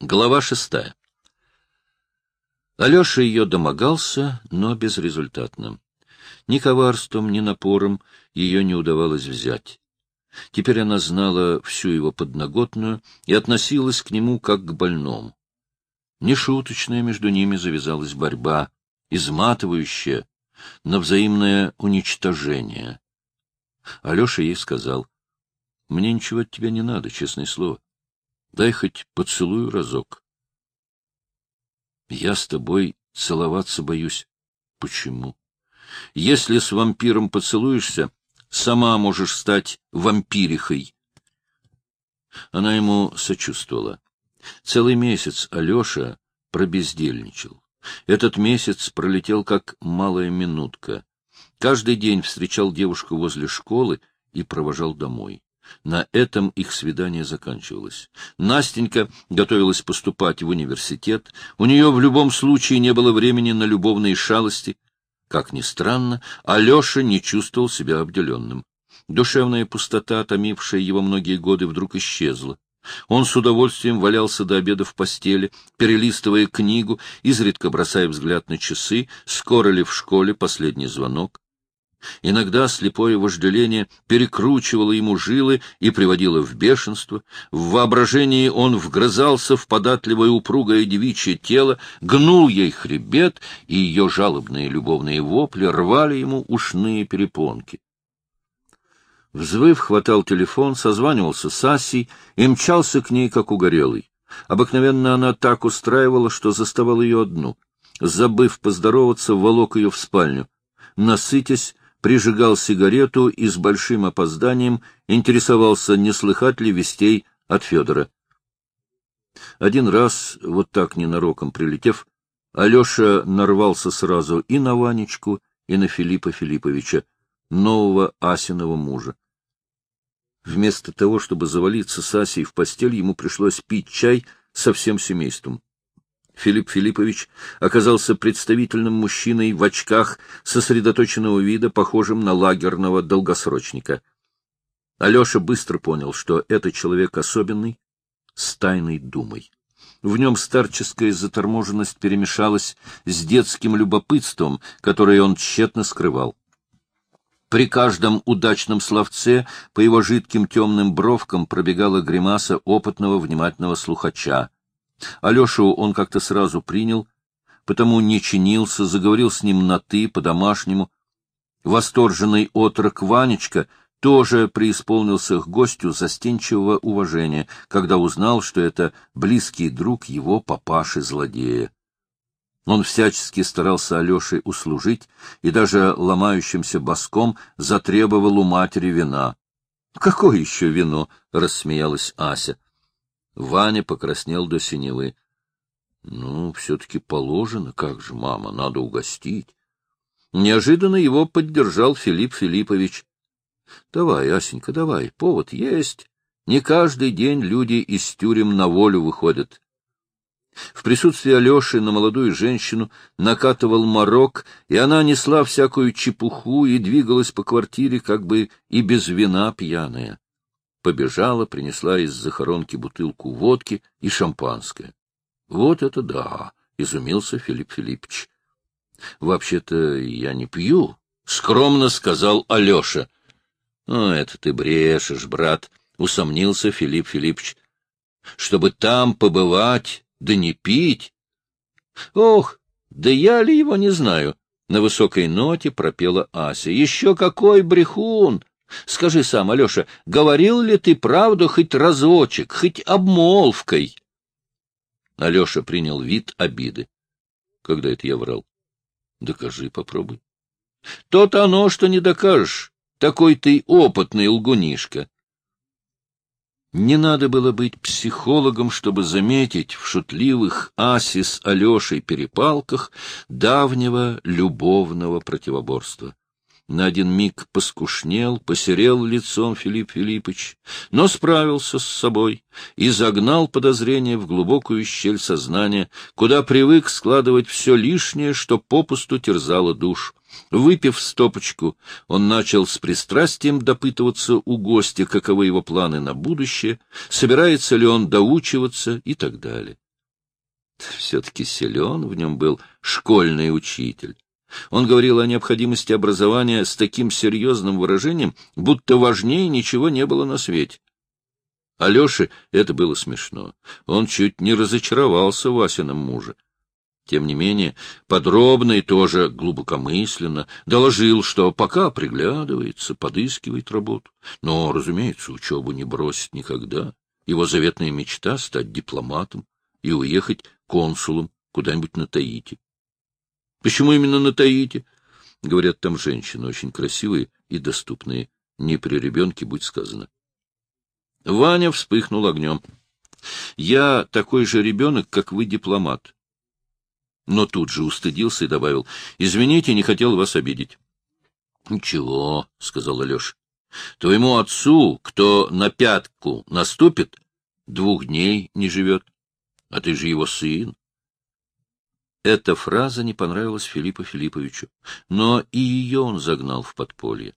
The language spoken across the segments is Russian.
Глава шестая. Алеша ее домогался, но безрезультатно. Ни коварством, ни напором ее не удавалось взять. Теперь она знала всю его подноготную и относилась к нему как к больному. Нешуточная между ними завязалась борьба, изматывающая, на взаимное уничтожение. Алеша ей сказал, — Мне ничего от тебя не надо, честное слово. Дай хоть поцелую разок. Я с тобой целоваться боюсь. Почему? Если с вампиром поцелуешься, сама можешь стать вампирихой. Она ему сочувствовала. Целый месяц Алеша пробездельничал. Этот месяц пролетел как малая минутка. Каждый день встречал девушку возле школы и провожал домой. На этом их свидание заканчивалось. Настенька готовилась поступать в университет. У нее в любом случае не было времени на любовные шалости. Как ни странно, Алеша не чувствовал себя обделенным. Душевная пустота, томившая его многие годы, вдруг исчезла. Он с удовольствием валялся до обеда в постели, перелистывая книгу, изредка бросая взгляд на часы, скоро ли в школе последний звонок. Иногда слепое вожделение перекручивало ему жилы и приводило в бешенство. В воображении он вгрызался в податливое упругое девичье тело, гнул ей хребет, и ее жалобные любовные вопли рвали ему ушные перепонки. Взвыв, хватал телефон, созванивался с Асей и мчался к ней, как угорелый. Обыкновенно она так устраивала, что заставал ее одну. Забыв поздороваться, волок ее в спальню. Насытясь, прижигал сигарету и с большим опозданием интересовался, не слыхать ли вестей от Федора. Один раз, вот так ненароком прилетев, Алеша нарвался сразу и на Ванечку, и на Филиппа Филипповича, нового Асиного мужа. Вместо того, чтобы завалиться с Асей в постель, ему пришлось пить чай со всем семейством. Филипп Филиппович оказался представительным мужчиной в очках сосредоточенного вида, похожим на лагерного долгосрочника. Алеша быстро понял, что это человек особенный, с тайной думой. В нем старческая заторможенность перемешалась с детским любопытством, которое он тщетно скрывал. При каждом удачном словце по его жидким темным бровкам пробегала гримаса опытного внимательного слухача. Алешу он как-то сразу принял, потому не чинился, заговорил с ним на «ты», по-домашнему. Восторженный отрок Ванечка тоже преисполнился к гостю застенчивого уважения, когда узнал, что это близкий друг его папаши-злодея. Он всячески старался Алёше услужить и даже ломающимся боском затребовал у матери вина. — Какое еще вино? — рассмеялась Ася. Ваня покраснел до синевы. — Ну, все-таки положено. Как же, мама, надо угостить. Неожиданно его поддержал Филипп Филиппович. — Давай, Асенька, давай, повод есть. Не каждый день люди из тюрем на волю выходят. В присутствии Алеши на молодую женщину накатывал морок, и она несла всякую чепуху и двигалась по квартире как бы и без вина пьяная побежала, принесла из захоронки бутылку водки и шампанское. — Вот это да! — изумился Филипп Филиппович. — Вообще-то я не пью, — скромно сказал Алеша. — Ну, это ты брешешь, брат, — усомнился Филипп Филиппович. — Чтобы там побывать, да не пить. — Ох, да я ли его не знаю? — на высокой ноте пропела Ася. — Еще какой брехун! Скажи сам, Алеша, говорил ли ты правду хоть разочек, хоть обмолвкой? Алеша принял вид обиды. Когда это я врал? Докажи, попробуй. То-то оно, что не докажешь. Такой ты опытный лгунишка. Не надо было быть психологом, чтобы заметить в шутливых Аси с Алешей перепалках давнего любовного противоборства. На один миг поскушнел, посерел лицом Филипп Филиппович, но справился с собой и загнал подозрение в глубокую щель сознания, куда привык складывать все лишнее, что попусту терзало душ. Выпив стопочку, он начал с пристрастием допытываться у гостя, каковы его планы на будущее, собирается ли он доучиваться и так далее. Все-таки силен в нем был школьный учитель. Он говорил о необходимости образования с таким серьезным выражением, будто важнее ничего не было на свете. Алёше это было смешно. Он чуть не разочаровался в Васином муже. Тем не менее, подробно и тоже глубокомысленно доложил, что пока приглядывается, подыскивает работу. Но, разумеется, учебу не бросит никогда. Его заветная мечта — стать дипломатом и уехать консулом куда-нибудь на Таити. Почему именно на Таити? Говорят, там женщины очень красивые и доступные. Не при ребенке, будь сказано. Ваня вспыхнул огнем. Я такой же ребенок, как вы, дипломат но тут же устыдился и добавил, — Извините, не хотел вас обидеть. — Ничего, — сказал Алеша. — Твоему отцу, кто на пятку наступит, двух дней не живет. А ты же его сын. Эта фраза не понравилась Филиппу Филипповичу, но и ее он загнал в подполье.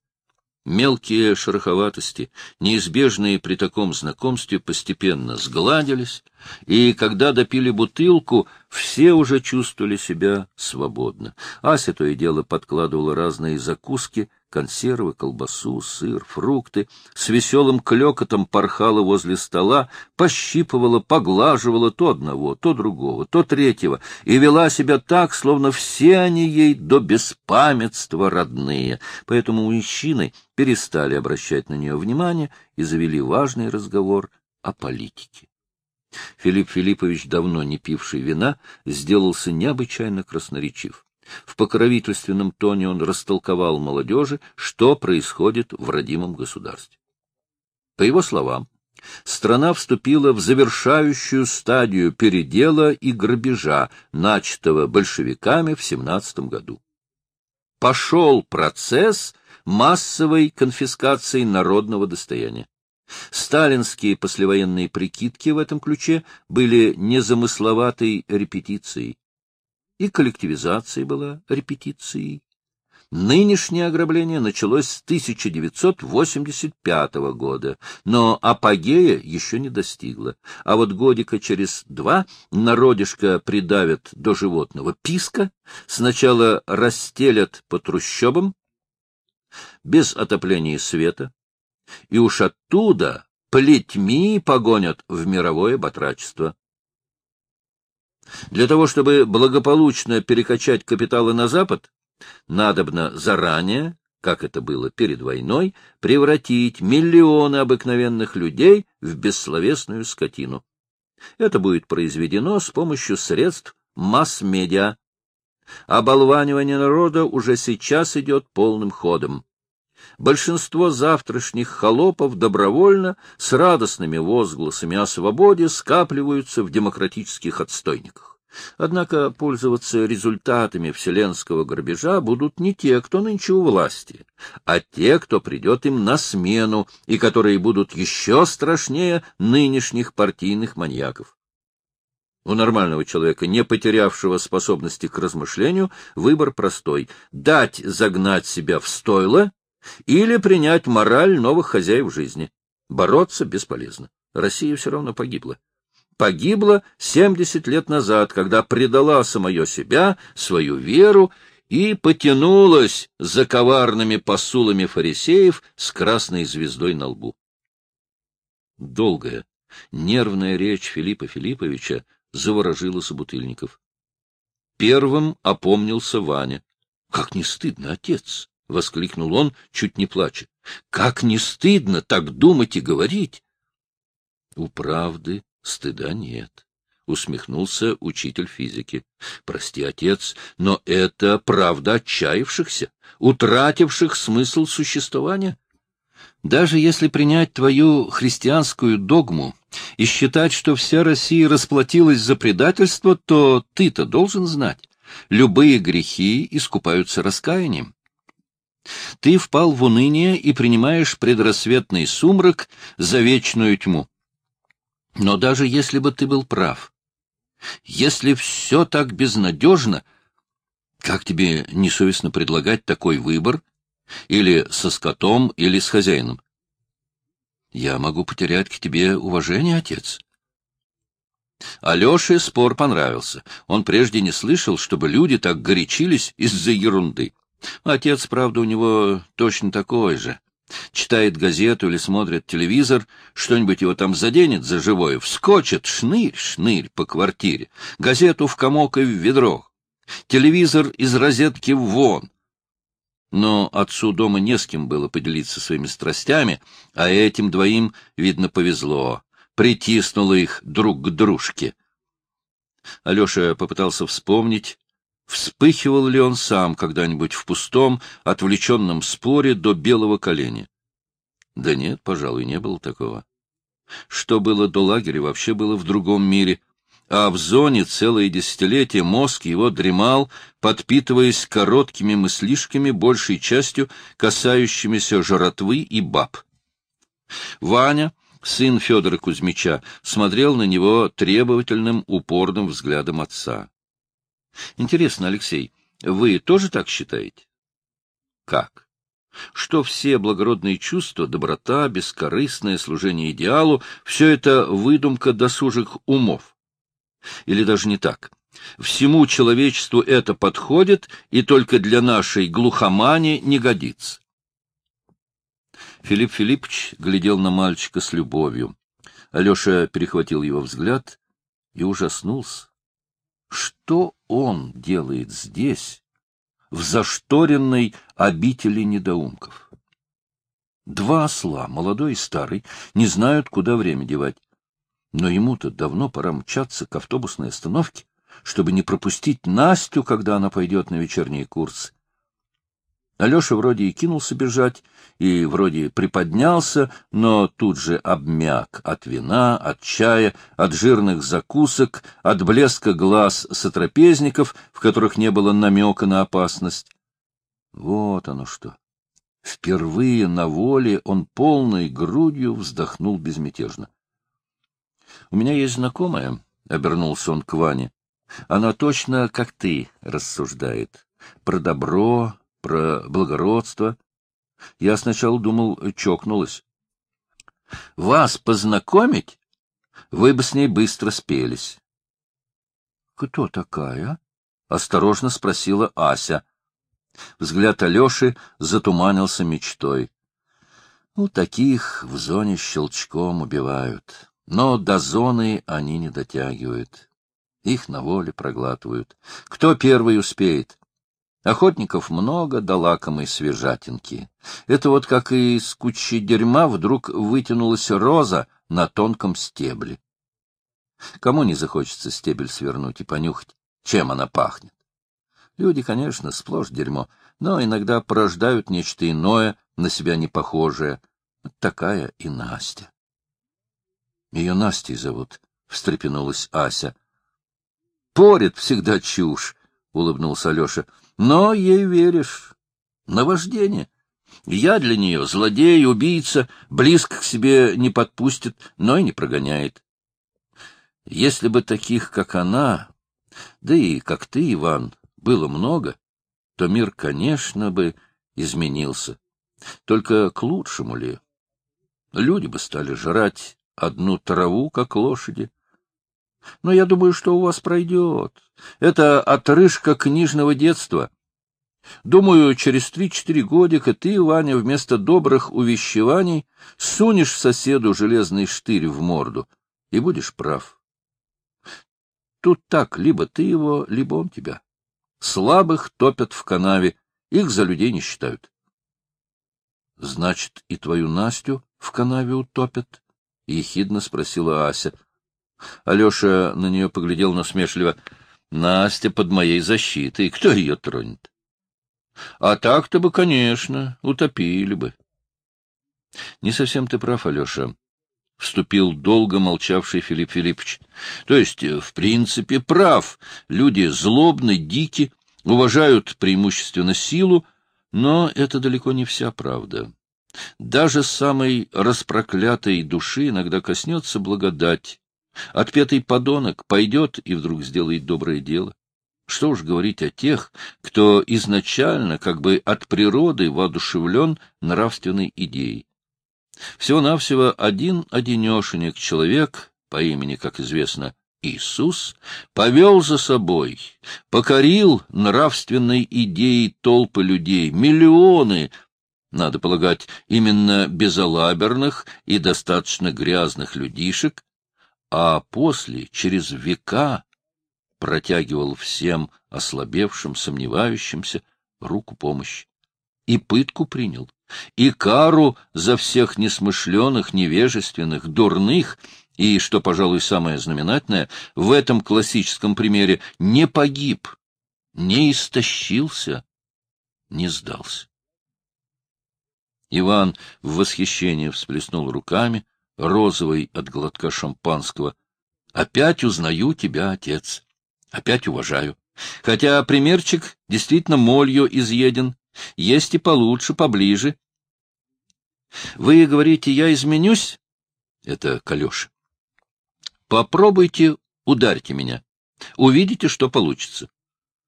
Мелкие шероховатости, неизбежные при таком знакомстве, постепенно сгладились, и когда допили бутылку, все уже чувствовали себя свободно. Ася то и дело подкладывала разные закуски, консервы, колбасу, сыр, фрукты, с веселым клекотом порхала возле стола, пощипывала, поглаживала то одного, то другого, то третьего, и вела себя так, словно все они ей до беспамятства родные. Поэтому мужчины перестали обращать на нее внимание и завели важный разговор о политике. Филипп Филиппович, давно не пивший вина, сделался необычайно красноречив. В покровительственном тоне он растолковал молодежи, что происходит в родимом государстве. По его словам, страна вступила в завершающую стадию передела и грабежа, начатого большевиками в 17 году. Пошел процесс массовой конфискации народного достояния. Сталинские послевоенные прикидки в этом ключе были незамысловатой репетицией. И коллективизация была репетицией. Нынешнее ограбление началось с 1985 года, но апогея еще не достигло. А вот годика через два народишко придавят до животного писка, сначала расстелят по трущобам, без отопления света, и уж оттуда плетьми погонят в мировое батрачество. Для того, чтобы благополучно перекачать капиталы на Запад, надобно заранее, как это было перед войной, превратить миллионы обыкновенных людей в бессловесную скотину. Это будет произведено с помощью средств масс-медиа. Оболванивание народа уже сейчас идет полным ходом большинство завтрашних холопов добровольно, с радостными возгласами о свободе, скапливаются в демократических отстойниках. Однако пользоваться результатами вселенского грабежа будут не те, кто нынче у власти, а те, кто придет им на смену и которые будут еще страшнее нынешних партийных маньяков. У нормального человека, не потерявшего способности к размышлению, выбор простой — дать загнать себя в стойло или принять мораль новых хозяев жизни. Бороться бесполезно. Россия все равно погибла. Погибла 70 лет назад, когда предала самое себя, свою веру и потянулась за коварными посулами фарисеев с красной звездой на лбу. Долгая, нервная речь Филиппа Филипповича заворожила собутыльников. Первым опомнился Ваня. — Как не стыдно, отец! — воскликнул он, чуть не плача. — Как не стыдно так думать и говорить! — У правды стыда нет, — усмехнулся учитель физики. — Прости, отец, но это правда отчаявшихся, утративших смысл существования. Даже если принять твою христианскую догму и считать, что вся Россия расплатилась за предательство, то ты-то должен знать, любые грехи искупаются раскаянием. Ты впал в уныние и принимаешь предрассветный сумрак за вечную тьму. Но даже если бы ты был прав, если все так безнадежно, как тебе несовестно предлагать такой выбор? Или со скотом, или с хозяином? Я могу потерять к тебе уважение, отец. Алёше спор понравился. Он прежде не слышал, чтобы люди так горячились из-за ерунды. Отец, правда, у него точно такой же. Читает газету или смотрит телевизор, что-нибудь его там заденет за живое, вскочит, шнырь, шнырь по квартире, газету в комок и в ведро, телевизор из розетки вон. Но отцу дома не с кем было поделиться своими страстями, а этим двоим, видно, повезло, притиснуло их друг к дружке. Алеша попытался вспомнить, вспыхивал ли он сам когда-нибудь в пустом, отвлеченном споре до белого коленя. Да нет, пожалуй, не было такого. Что было до лагеря, вообще было в другом мире, а в зоне целое десятилетие мозг его дремал, подпитываясь короткими мыслишками, большей частью касающимися жратвы и баб. Ваня, сын Федора Кузьмича, смотрел на него требовательным, упорным взглядом отца. — Интересно, Алексей, вы тоже так считаете? — Как? что все благородные чувства, доброта, бескорыстное служение идеалу — все это выдумка досужих умов. Или даже не так. Всему человечеству это подходит и только для нашей глухомани не годится. Филипп Филиппович глядел на мальчика с любовью. Алеша перехватил его взгляд и ужаснулся. Что он делает здесь, в зашторенной обители недоумков? Два осла, молодой и старый, не знают, куда время девать. Но ему-то давно пора мчаться к автобусной остановке, чтобы не пропустить Настю, когда она пойдет на вечерние курсы. Алеша вроде и кинулся бежать, и вроде приподнялся, но тут же обмяк от вина, от чая, от жирных закусок, от блеска глаз сотрапезников, в которых не было намека на опасность. Вот оно что. Впервые на воле он полной грудью вздохнул безмятежно. — У меня есть знакомая, — обернулся он к Ване. — Она точно, как ты, рассуждает. Про добро, про благородство. Я сначала думал, чокнулась. — Вас познакомить? Вы бы с ней быстро спелись. — Кто такая? — осторожно спросила Ася. Взгляд Алеши затуманился мечтой. Ну, таких в зоне щелчком убивают. Но до зоны они не дотягивают. Их на воле проглатывают. Кто первый успеет? Охотников много до лакомой свежатинки. Это вот как из кучи дерьма вдруг вытянулась роза на тонком стебле. Кому не захочется стебель свернуть и понюхать, чем она пахнет? Люди, конечно, сплошь дерьмо, но иногда порождают нечто иное, на себя не похожее. Такая и Настя. Ее Настей зовут, — встрепенулась Ася. — Порит всегда чушь, — улыбнулся Алеша. — Но ей веришь. Наваждение. Я для нее злодей, убийца, близко к себе не подпустит, но и не прогоняет. Если бы таких, как она, да и как ты, Иван, было много, то мир, конечно, бы изменился. Только к лучшему ли? Люди бы стали жрать одну траву, как лошади. Но я думаю, что у вас пройдет. Это отрыжка книжного детства. Думаю, через три-четыре годика ты, Ваня, вместо добрых увещеваний сунешь соседу железный штырь в морду и будешь прав. Тут так, либо ты его, либо он тебя. Слабых топят в канаве, их за людей не считают. — Значит, и твою Настю в канаве утопят? — ехидно спросила Ася. Алеша на нее поглядел насмешливо. — Настя под моей защитой. Кто ее тронет? — А так-то бы, конечно, утопили бы. — Не совсем ты прав, Алеша, — вступил долго молчавший Филипп Филиппович. — То есть, в принципе, прав. Люди злобны, дики, уважают преимущественно силу, но это далеко не вся правда. Даже самой распроклятой души иногда коснется благодать. Отпетый подонок пойдет и вдруг сделает доброе дело. Что уж говорить о тех, кто изначально как бы от природы воодушевлен нравственной идеей. Всего-навсего один одинешенек человек, по имени, как известно, Иисус повел за собой, покорил нравственной идеей толпы людей, миллионы, надо полагать, именно безалаберных и достаточно грязных людишек, а после, через века, протягивал всем ослабевшим, сомневающимся руку помощи. И пытку принял, и кару за всех несмышленых, невежественных, дурных, и, что, пожалуй, самое знаменательное, в этом классическом примере не погиб, не истощился, не сдался. Иван в восхищении всплеснул руками, розовый от глотка шампанского. — Опять узнаю тебя, отец. Опять уважаю. Хотя примерчик действительно молью изъеден. Есть и получше, поближе. — Вы говорите, я изменюсь? — Это Калеша. — Попробуйте, ударьте меня. Увидите, что получится.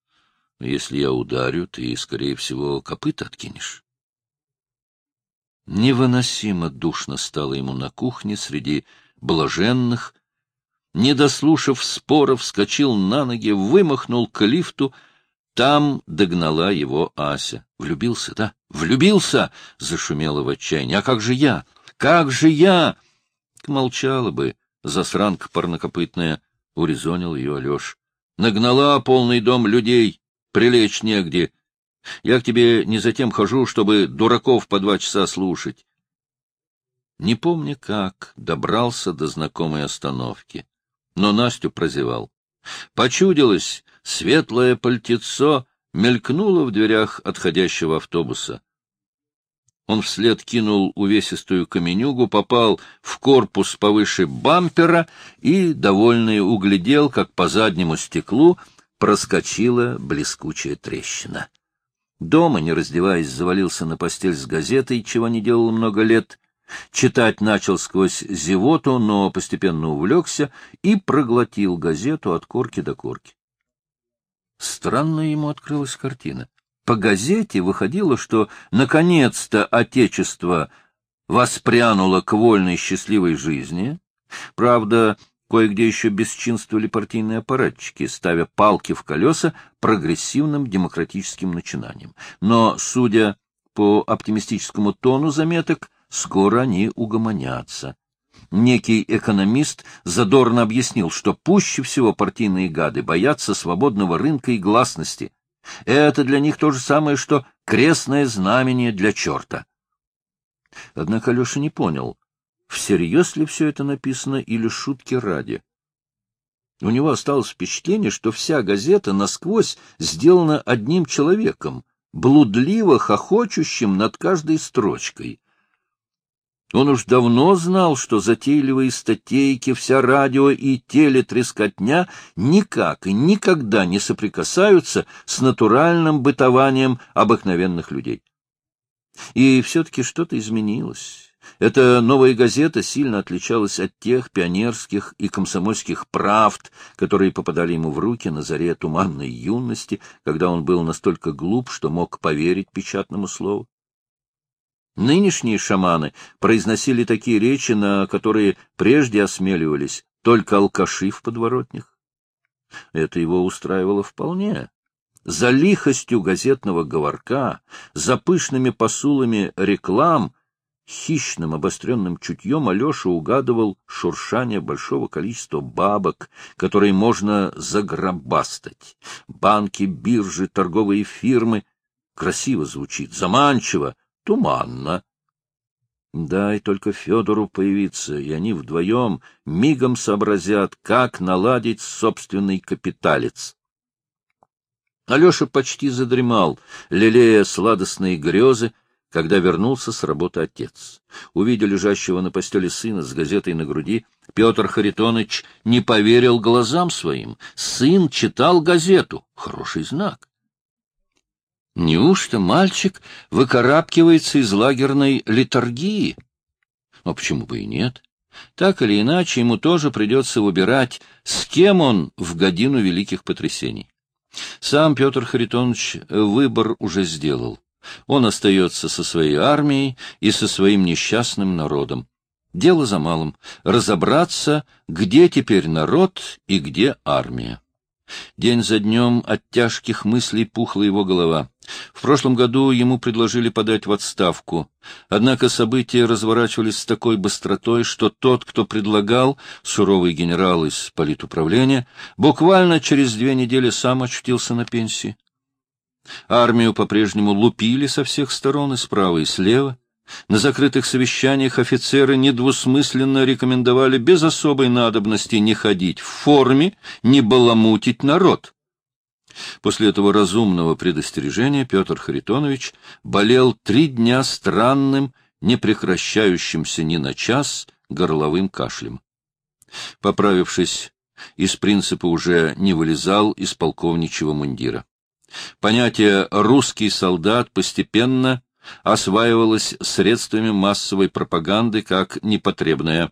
— Если я ударю, ты, скорее всего, копыта откинешь. Невыносимо душно стало ему на кухне среди блаженных. Не дослушав споров, вскочил на ноги, вымахнул к лифту. Там догнала его Ася. «Влюбился, да? Влюбился!» — зашумела в отчаянии. «А как же я? Как же я?» Молчала бы, засранка парнокопытная, — урезонил ее Алеш. «Нагнала полный дом людей, прилечь негде, я к тебе не затем хожу, чтобы дураков по два часа слушать. Не помню как, добрался до знакомой остановки, но Настю прозевал. Почудилось, светлое пальтецо мелькнуло в дверях отходящего автобуса. Он вслед кинул увесистую каменюгу, попал в корпус повыше бампера и, довольный, углядел, как по заднему стеклу проскочила блескучая трещина. Дома, не раздеваясь, завалился на постель с газетой, чего не делал много лет. Читать начал сквозь зевоту, но постепенно увлекся и проглотил газету от корки до корки. Странно ему открылась картина. По газете выходило, что наконец-то Отечество воспрянуло к вольной счастливой жизни. Правда, Кое-где еще бесчинствовали партийные аппаратчики, ставя палки в колеса прогрессивным демократическим начинаниям. Но, судя по оптимистическому тону заметок, скоро они угомонятся. Некий экономист задорно объяснил, что пуще всего партийные гады боятся свободного рынка и гласности. Это для них то же самое, что крестное знамение для черта. Однако Алеша не понял, всерьез ли все это написано или шутки ради. У него осталось впечатление, что вся газета насквозь сделана одним человеком, блудливо хохочущим над каждой строчкой. Он уж давно знал, что затейливые статейки, вся радио и телетрескотня никак и никогда не соприкасаются с натуральным бытованием обыкновенных людей. И все-таки что-то изменилось. Эта новая газета сильно отличалась от тех пионерских и комсомольских правд, которые попадали ему в руки на заре туманной юности, когда он был настолько глуп, что мог поверить печатному слову. Нынешние шаманы произносили такие речи, на которые прежде осмеливались только алкаши в подворотнях. Это его устраивало вполне. За лихостью газетного говорка, за пышными посулами реклам — Хищным обостренным чутьем Алеша угадывал шуршание большого количества бабок, которые можно загробастать. Банки, биржи, торговые фирмы. Красиво звучит, заманчиво, туманно. Дай только Федору появиться, и они вдвоем мигом сообразят, как наладить собственный капиталец. Алеша почти задремал, лелея сладостные грезы, когда вернулся с работы отец. Увидя лежащего на постели сына с газетой на груди, Петр Харитонович не поверил глазам своим. Сын читал газету. Хороший знак. Неужто мальчик выкарабкивается из лагерной литургии? Но почему бы и нет? Так или иначе, ему тоже придется выбирать, с кем он в годину великих потрясений. Сам Петр Харитонович выбор уже сделал. Он остается со своей армией и со своим несчастным народом. Дело за малым — разобраться, где теперь народ и где армия. День за днем от тяжких мыслей пухла его голова. В прошлом году ему предложили подать в отставку. Однако события разворачивались с такой быстротой, что тот, кто предлагал, суровый генерал из политуправления, буквально через две недели сам очутился на пенсии. Армию по-прежнему лупили со всех сторон, и справа, и слева. На закрытых совещаниях офицеры недвусмысленно рекомендовали без особой надобности не ходить в форме, не баламутить народ. После этого разумного предостережения Петр Харитонович болел три дня странным, не прекращающимся ни на час горловым кашлем. Поправившись, из принципа уже не вылезал из полковничьего мундира. Понятие «русский солдат» постепенно осваивалось средствами массовой пропаганды как непотребное.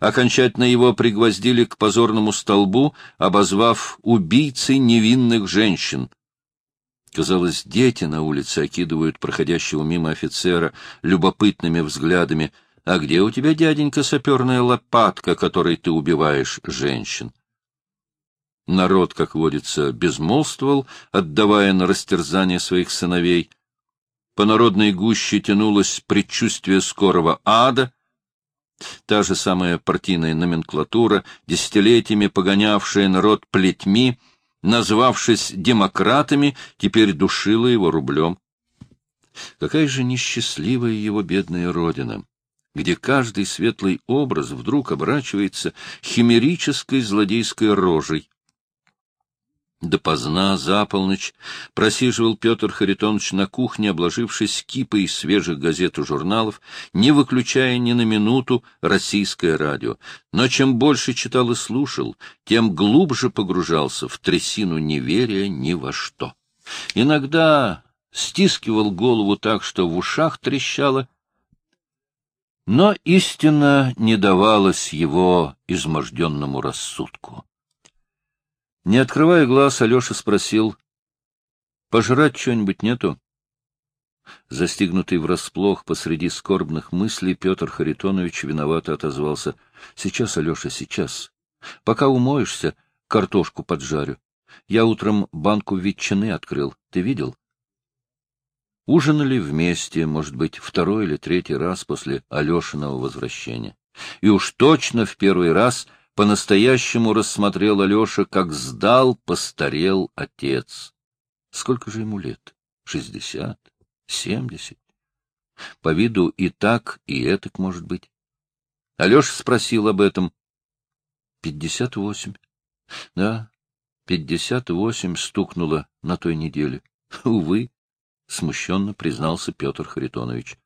Окончательно его пригвоздили к позорному столбу, обозвав убийцей невинных женщин. Казалось, дети на улице окидывают проходящего мимо офицера любопытными взглядами. «А где у тебя, дяденька, саперная лопатка, которой ты убиваешь женщин?» Народ, как водится, безмолвствовал, отдавая на растерзание своих сыновей. По народной гуще тянулось предчувствие скорого ада. Та же самая партийная номенклатура, десятилетиями погонявшая народ плетьми, назвавшись демократами, теперь душила его рублем. Какая же несчастливая его бедная родина! где каждый светлый образ вдруг оборачивается химерической злодейской рожей. Допоздна, за полночь, просиживал Петр Харитонович на кухне, обложившись кипой свежих газет и журналов, не выключая ни на минуту российское радио. Но чем больше читал и слушал, тем глубже погружался в трясину неверия ни во что. Иногда стискивал голову так, что в ушах трещало, но истина не давалась его изможденному рассудку. Не открывая глаз, Алеша спросил, — Пожрать что-нибудь нету? Застигнутый врасплох посреди скорбных мыслей, Петр Харитонович виновато отозвался. — Сейчас, Алеша, сейчас. Пока умоешься, картошку поджарю. Я утром банку ветчины открыл. Ты видел? Ужинали вместе, может быть, второй или третий раз после Алешиного возвращения. И уж точно в первый раз — по-настоящему рассмотрел Алеша, как сдал, постарел отец. Сколько же ему лет? Шестьдесят? Семьдесят? По виду и так, и этак, может быть. Алеша спросил об этом. Пятьдесят восемь. Да, пятьдесят восемь стукнуло на той неделе. Увы, — смущенно признался Петр Харитонович.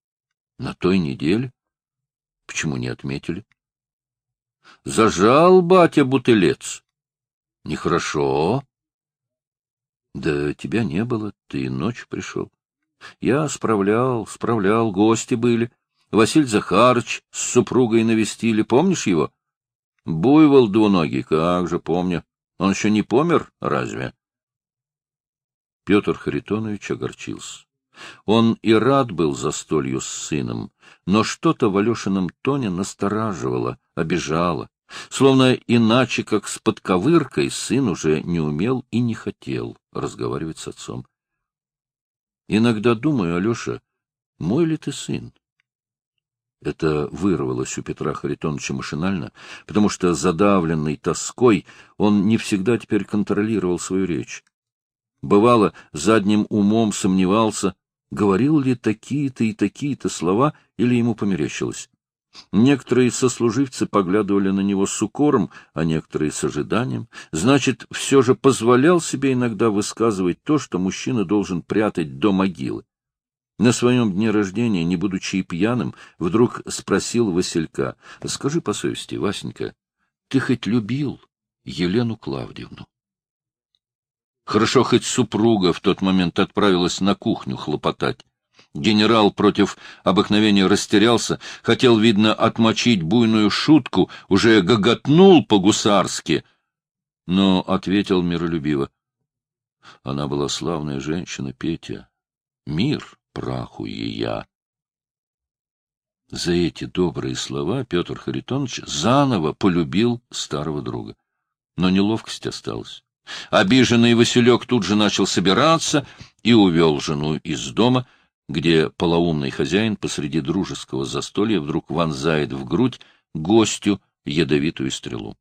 — На той неделе? Почему не отметили? — Зажал батя бутылец. Нехорошо. Да тебя не было, ты ночью пришел. Я справлял, справлял, гости были. Василь Захарыч с супругой навестили, помнишь его? Буйвол двуногий, как же помню. Он еще не помер, разве? Петр Харитонович огорчился. Он и рад был застолью с сыном, но что-то в Алешином тоне настораживало, обижало. Словно иначе, как с подковыркой, сын уже не умел и не хотел разговаривать с отцом. Иногда думаю, Алеша, мой ли ты сын? Это вырвалось у Петра Харитоновича машинально, потому что, задавленный тоской, он не всегда теперь контролировал свою речь. Бывало, задним умом сомневался, говорил ли такие-то и такие-то слова, или ему померещилось. Некоторые сослуживцы поглядывали на него с укором, а некоторые с ожиданием. Значит, все же позволял себе иногда высказывать то, что мужчина должен прятать до могилы. На своем дне рождения, не будучи и пьяным, вдруг спросил Василька, — Скажи по совести, Васенька, ты хоть любил Елену Клавдевну? Хорошо, хоть супруга в тот момент отправилась на кухню хлопотать. Генерал против обыкновения растерялся, хотел, видно, отмочить буйную шутку, уже гоготнул по-гусарски, но ответил миролюбиво. Она была славная женщина, Петя. Мир праху ея. За эти добрые слова Петр Харитонович заново полюбил старого друга. Но неловкость осталась. Обиженный Василек тут же начал собираться и увел жену из дома, где полоумный хозяин посреди дружеского застолья вдруг вонзает в грудь гостю ядовитую стрелу.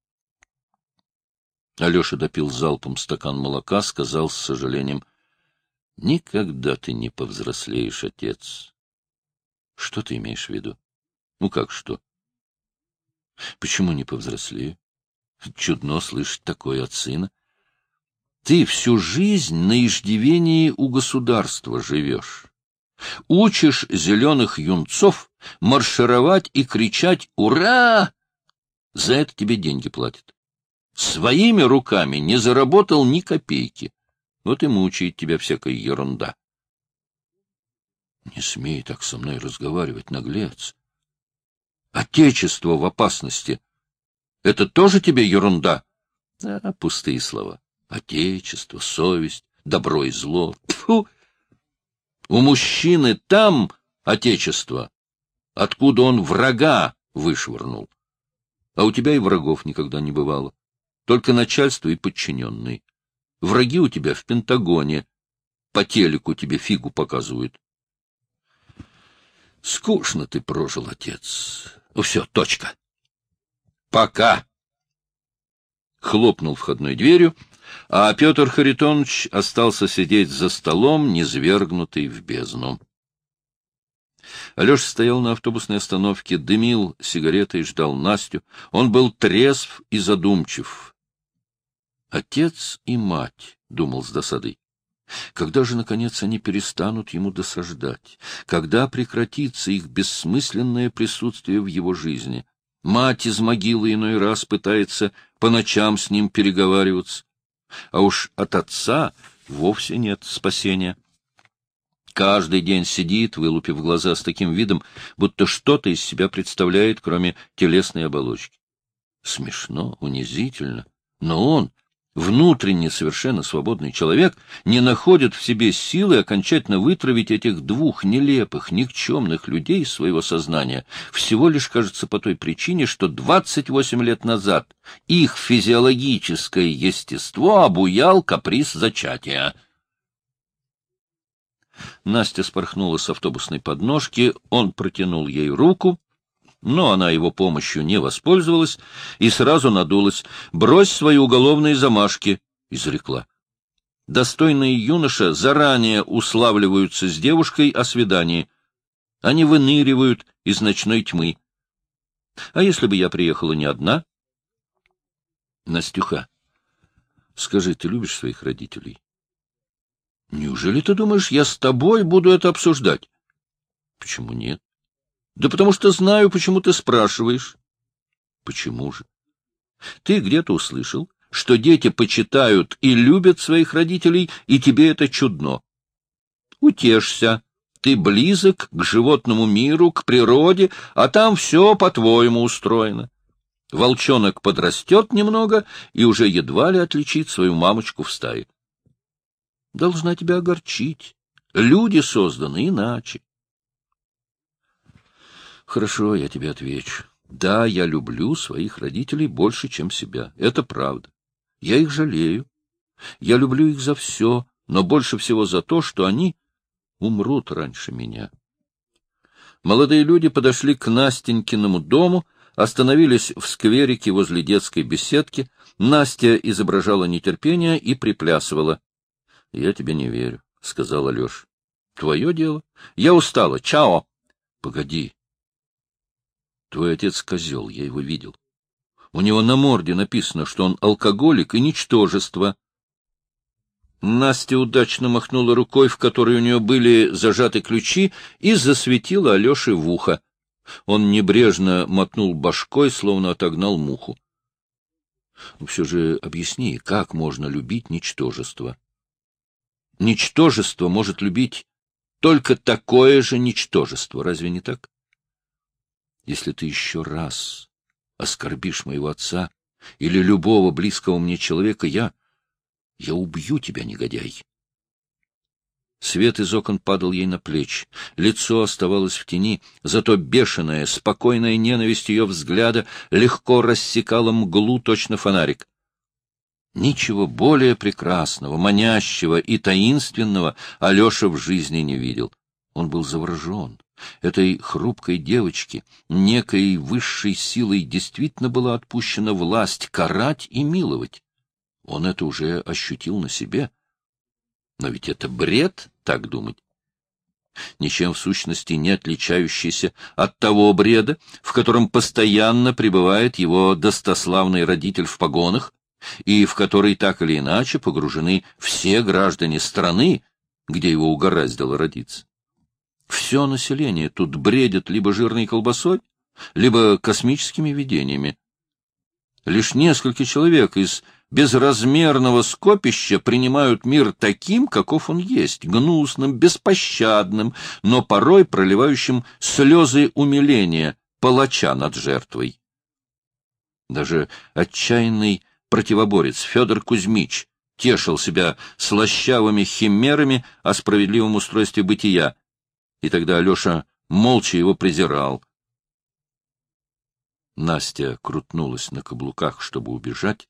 Алеша допил залпом стакан молока, сказал с сожалением, — Никогда ты не повзрослеешь, отец. — Что ты имеешь в виду? — Ну как что? — Почему не повзрослею? Чудно слышать такое от сына. Ты всю жизнь на иждивении у государства живешь. Учишь зеленых юнцов маршировать и кричать «Ура!» За это тебе деньги платят. Своими руками не заработал ни копейки. Вот и мучает тебя всякая ерунда. Не смей так со мной разговаривать, наглец. Отечество в опасности. Это тоже тебе ерунда? А, пустые слова. Отечество, совесть, добро и зло. Тьфу! У мужчины там отечество, откуда он врага вышвырнул. А у тебя и врагов никогда не бывало. Только начальство и подчиненные. Враги у тебя в Пентагоне. По телеку тебе фигу показывают. Скучно ты прожил, отец. Ну все, точка. Пока. Хлопнул входной дверью, а Петр Харитонович остался сидеть за столом, низвергнутый в бездну. Алеша стоял на автобусной остановке, дымил сигаретой и ждал Настю. Он был трезв и задумчив. «Отец и мать», — думал с досадой. Когда же, наконец, они перестанут ему досаждать? Когда прекратится их бессмысленное присутствие в его жизни? Мать из могилы иной раз пытается по ночам с ним переговариваться а уж от отца вовсе нет спасения. Каждый день сидит, вылупив глаза с таким видом, будто что-то из себя представляет, кроме телесной оболочки. Смешно, унизительно, но он, внутренне совершенно свободный человек не находит в себе силы окончательно вытравить этих двух нелепых, никчемных людей из своего сознания, всего лишь, кажется, по той причине, что 28 лет назад их физиологическое естество обуял каприз зачатия. Настя спорхнула с автобусной подножки, он протянул ей руку, но она его помощью не воспользовалась и сразу надулась. «Брось свои уголовные замашки», — изрекла. Достойные юноша заранее уславливаются с девушкой о свидании. Они выныривают из ночной тьмы. А если бы я приехала не одна? Настюха, скажи, ты любишь своих родителей? Неужели ты думаешь, я с тобой буду это обсуждать? Почему нет? Да потому что знаю, почему ты спрашиваешь. Почему же? Ты где-то услышал, что дети почитают и любят своих родителей, и тебе это чудно. Утешься. Ты близок к животному миру, к природе, а там все по-твоему устроено. Волчонок подрастет немного и уже едва ли отличит свою мамочку в стае. Должна тебя огорчить. Люди созданы иначе. Хорошо, я тебе отвечу. Да, я люблю своих родителей больше, чем себя. Это правда. Я их жалею. Я люблю их за все, но больше всего за то, что они умрут раньше меня. Молодые люди подошли к Настенькиному дому, остановились в скверике возле детской беседки. Настя изображала нетерпение и приплясывала. — Я тебе не верю, — сказал Алеша. — Твое дело. Я устала. Чао. — Погоди, Твой отец козел, я его видел. У него на морде написано, что он алкоголик и ничтожество. Настя удачно махнула рукой, в которой у нее были зажаты ключи, и засветила Алёше в ухо. Он небрежно мотнул башкой, словно отогнал муху. Ну, все же объясни, как можно любить ничтожество? Ничтожество может любить только такое же ничтожество, разве не так? Если ты еще раз оскорбишь моего отца или любого близкого мне человека, я... я убью тебя, негодяй. Свет из окон падал ей на плечи, лицо оставалось в тени, зато бешеная, спокойная ненависть ее взгляда легко рассекала мглу точно фонарик. Ничего более прекрасного, манящего и таинственного Алеша в жизни не видел. Он был заворожен. Этой хрупкой девочке, некой высшей силой, действительно была отпущена власть карать и миловать. Он это уже ощутил на себе. Но ведь это бред так думать. Ничем в сущности не отличающийся от того бреда, в котором постоянно пребывает его достославный родитель в погонах, и в который так или иначе погружены все граждане страны, где его угораздило родиться. Все население тут бредит либо жирной колбасой, либо космическими видениями. Лишь несколько человек из безразмерного скопища принимают мир таким, каков он есть, гнусным, беспощадным, но порой проливающим слезы умиления палача над жертвой. Даже отчаянный противоборец Федор Кузьмич тешил себя слащавыми химерами о справедливом устройстве бытия, и тогда Алеша молча его презирал. Настя крутнулась на каблуках, чтобы убежать,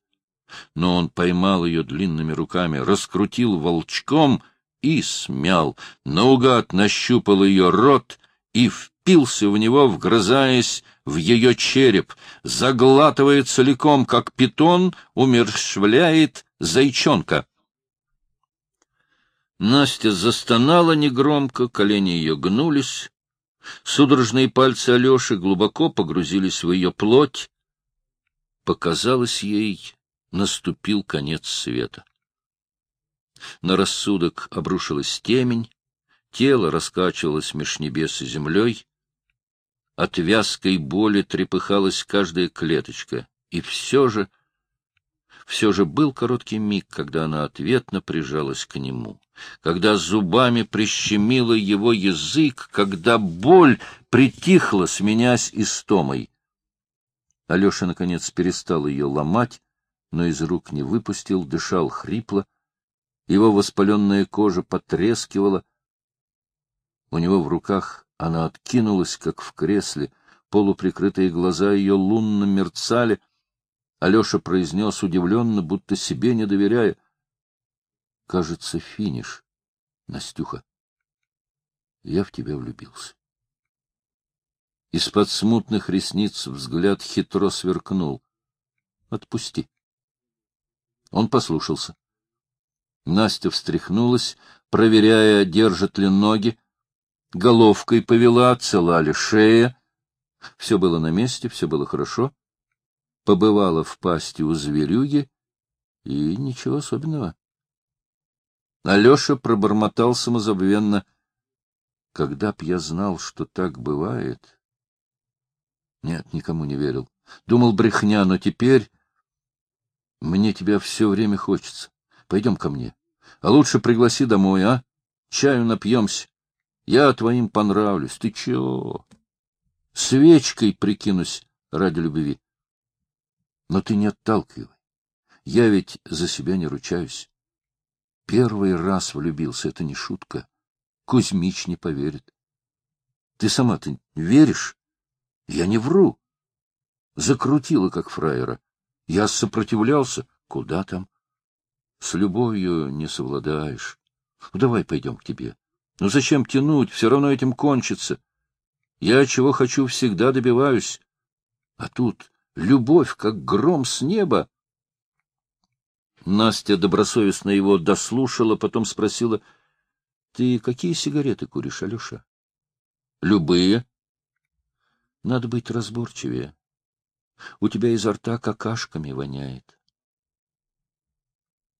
но он поймал ее длинными руками, раскрутил волчком и смял, наугад нащупал ее рот и впился в него, вгрызаясь в ее череп, заглатывая целиком, как питон умершвляет зайчонка. Настя застонала негромко, колени ее гнулись. Судорожные пальцы Алеши глубоко погрузились в ее плоть. Показалось ей, наступил конец света. На рассудок обрушилась темень, тело раскачивалось меж небес и землей, от вязкой боли трепыхалась каждая клеточка, и все же, все же был короткий миг, когда она ответно прижалась к нему, когда зубами прищемила его язык, когда боль притихла, сменясь истомой. Алеша, наконец, перестал ее ломать, но из рук не выпустил, дышал хрипло, его воспаленная кожа потрескивала, у него в руках она откинулась, как в кресле, полуприкрытые глаза ее лунно мерцали. Алеша произнес удивленно, будто себе не доверяя. — Кажется, финиш, Настюха. Я в тебя влюбился. Из-под смутных ресниц взгляд хитро сверкнул. — Отпусти. Он послушался. Настя встряхнулась, проверяя, держат ли ноги, головкой повела, цела ли шея. Все было на месте, все было хорошо. Побывала в пасти у зверюги, и ничего особенного. Алеша пробормотал самозабвенно. Когда б я знал, что так бывает... Нет, никому не верил. Думал брехня, но теперь... Мне тебя все время хочется. Пойдем ко мне. А лучше пригласи домой, а? Чаю напьемся. Я твоим понравлюсь. Ты чего? Свечкой прикинусь ради любви. Но ты не отталкивай. Я ведь за себя не ручаюсь. Первый раз влюбился, это не шутка. Кузьмич не поверит. Ты сама-то веришь? Я не вру. Закрутила, как фраера. Я сопротивлялся. Куда там? С любовью не совладаешь. Ну, давай пойдем к тебе. Ну зачем тянуть? Все равно этим кончится. Я чего хочу, всегда добиваюсь. А тут любовь, как гром с неба. Настя добросовестно его дослушала, потом спросила, — Ты какие сигареты куришь, Алеша? — Любые. — Надо быть разборчивее. У тебя изо рта какашками воняет.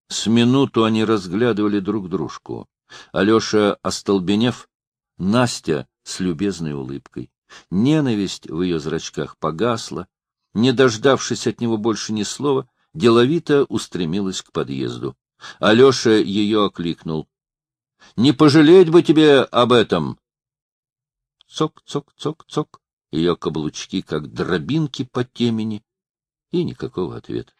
С минуту они разглядывали друг дружку. Алеша, остолбенев, Настя с любезной улыбкой. Ненависть в ее зрачках погасла. Не дождавшись от него больше ни слова, деловито устремилась к подъезду. Алеша ее окликнул. — Не пожалеть бы тебе об этом! Цок-цок-цок-цок. Ее каблучки, как дробинки по темени, и никакого ответа.